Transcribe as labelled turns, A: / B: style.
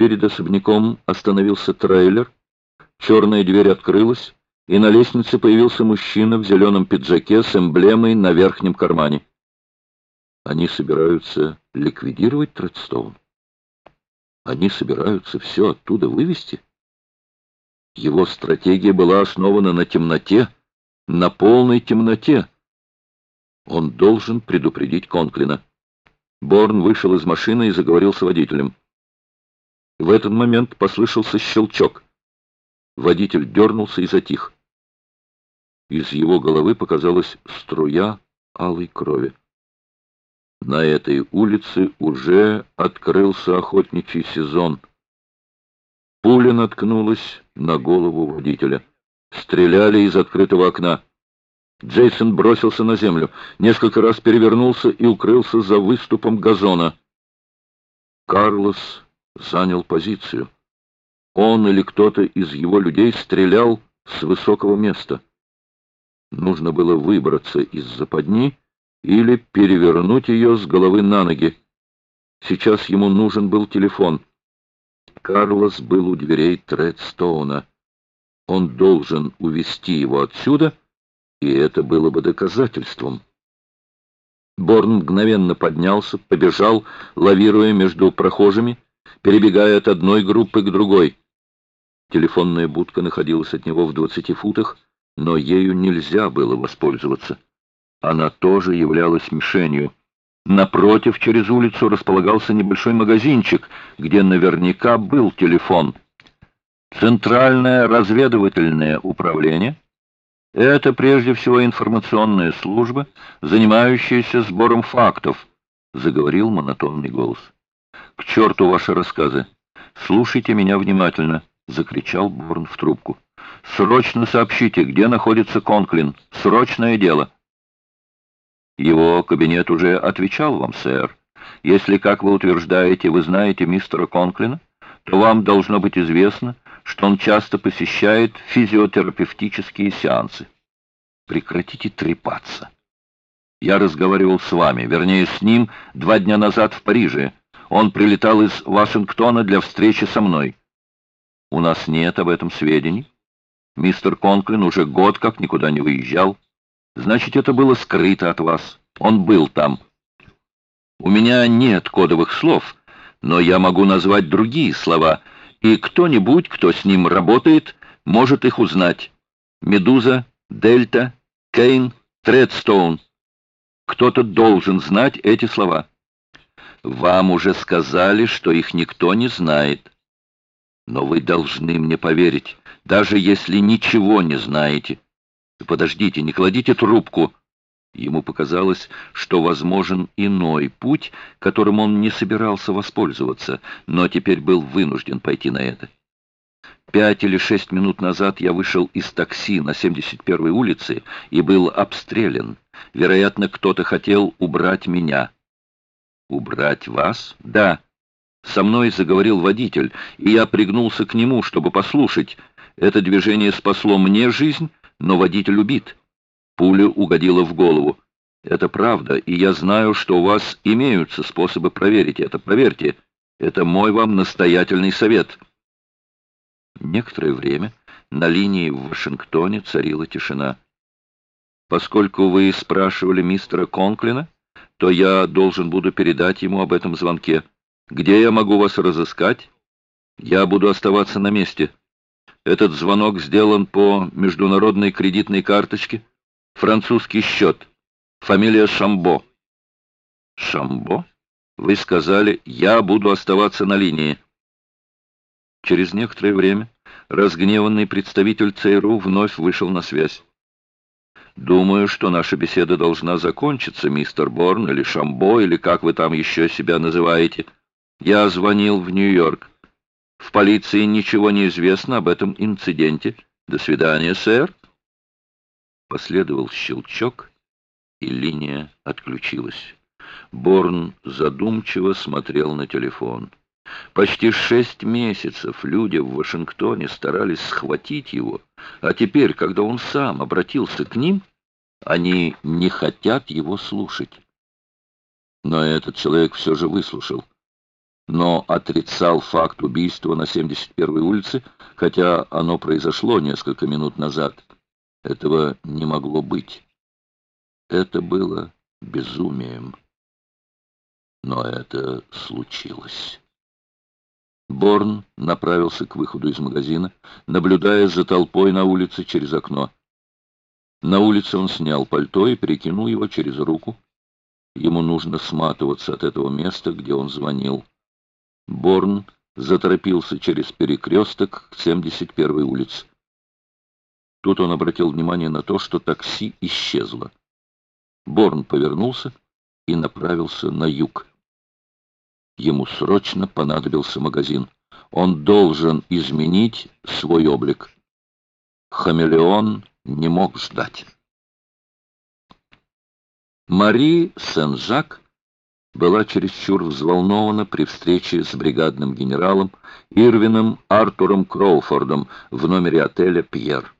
A: Перед особняком остановился трейлер, черная дверь открылась, и на лестнице появился мужчина в зеленом пиджаке с эмблемой на верхнем кармане. Они собираются ликвидировать Тредстоун? Они собираются все оттуда вывести? Его стратегия была основана на темноте, на полной темноте. Он должен предупредить Конклина. Борн вышел из машины и заговорил с водителем. В этот момент послышался щелчок. Водитель дернулся и затих. Из его головы показалась струя алой крови. На этой улице уже открылся охотничий сезон. Пуля наткнулась на голову водителя. Стреляли из открытого окна. Джейсон бросился на землю, несколько раз перевернулся и укрылся за выступом газона. Карлос занял позицию. Он или кто-то из его людей стрелял с высокого места. Нужно было выбраться из западни или перевернуть ее с головы на ноги. Сейчас ему нужен был телефон. Карлос был у дверей Тредстоуна. Он должен увести его отсюда, и это было бы доказательством. Борн мгновенно поднялся, побежал, лавируя между прохожими, перебегая от одной группы к другой. Телефонная будка находилась от него в двадцати футах, но ею нельзя было воспользоваться. Она тоже являлась мишенью. Напротив, через улицу располагался небольшой магазинчик, где наверняка был телефон. Центральное разведывательное управление — это прежде всего информационная служба, занимающаяся сбором фактов, — заговорил монотонный голос. «К черту ваши рассказы! Слушайте меня внимательно!» — закричал Борн в трубку. «Срочно сообщите, где находится Конклин. Срочное дело!» «Его кабинет уже отвечал вам, сэр. Если, как вы утверждаете, вы знаете мистера Конклина, то вам должно быть известно, что он часто посещает физиотерапевтические сеансы. Прекратите трепаться. Я разговаривал с вами, вернее, с ним два дня назад в Париже, он прилетал из Вашингтона для встречи со мной. У нас нет об этом сведений. Мистер Конклин уже год как никуда не выезжал. Значит, это было скрыто от вас. Он был там. У меня нет кодовых слов, но я могу назвать другие слова, и кто-нибудь, кто с ним работает, может их узнать. Медуза, Дельта, Кейн, Тредстоун. Кто-то должен знать эти слова. Вам уже сказали, что их никто не знает. Но вы должны мне поверить, даже если ничего не знаете. Подождите, не кладите трубку. Ему показалось, что возможен иной путь, которым он не собирался воспользоваться, но теперь был вынужден пойти на это. Пять или шесть минут назад я вышел из такси на 71-й улице и был обстрелян. Вероятно, кто-то хотел убрать меня. «Убрать вас?» «Да». Со мной заговорил водитель, и я пригнулся к нему, чтобы послушать. Это движение спасло мне жизнь, но водитель убит. Пуля угодила в голову. Это правда, и я знаю, что у вас имеются способы проверить это. Поверьте, это мой вам настоятельный совет. Некоторое время на линии в Вашингтоне царила тишина. Поскольку вы спрашивали мистера Конклина, то я должен буду передать ему об этом звонке. Где я могу вас разыскать? Я буду оставаться на месте. Этот звонок сделан по международной кредитной карточке. Французский счет. Фамилия Шамбо. Шамбо? Вы сказали, я буду оставаться на линии. Через некоторое время разгневанный представитель ЦРУ вновь вышел на связь. Думаю, что наша беседа должна закончиться, мистер Борн, или Шамбо, или как вы там еще себя называете. Я звонил в Нью-Йорк. В полиции ничего не известно об этом инциденте. До свидания, сэр. Последовал щелчок, и линия отключилась. Борн задумчиво смотрел на телефон. Почти шесть месяцев люди в Вашингтоне старались схватить его, а теперь, когда он сам обратился к ним, они не хотят его слушать. Но этот человек все же выслушал. но отрицал факт убийства на 71-й улице, хотя оно произошло несколько минут назад. Этого не могло быть. Это было безумием. Но это случилось. Борн направился к выходу из магазина, наблюдая за толпой на улице через окно. На улице он снял пальто и перекинул его через руку. Ему нужно сматываться от этого места, где он звонил. Борн заторопился через перекресток к 71-й улице. Тут он обратил внимание на то, что такси исчезло. Борн повернулся и направился на юг. Ему срочно понадобился магазин. Он должен изменить свой облик. Хамелеон не мог ждать. Мари Сен-Жак была чересчур взволнована при встрече с бригадным генералом Ирвином Артуром Кроуфордом в номере отеля «Пьер».